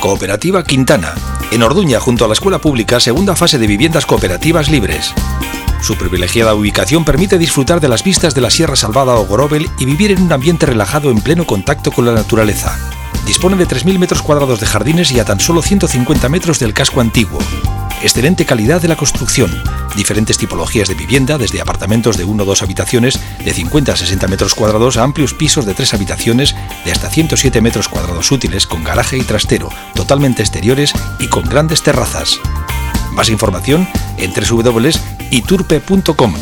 Cooperativa Quintana. En Orduña, junto a la escuela pública, segunda fase de viviendas cooperativas libres. Su privilegiada ubicación permite disfrutar de las vistas de la Sierra Salvada o Gorobel y vivir en un ambiente relajado en pleno contacto con la naturaleza. Dispone de 3.000 metros cuadrados de jardines y a tan solo 150 metros del casco antiguo. Excelente calidad de la construcción. Diferentes tipologías de vivienda, desde apartamentos de 1 o 2 habitaciones de 50 a 60 metros cuadrados a amplios pisos de 3 habitaciones de hasta 107 metros cuadrados útiles con garaje y trastero, totalmente exteriores y con grandes terrazas. Más información en www.iturpe.com.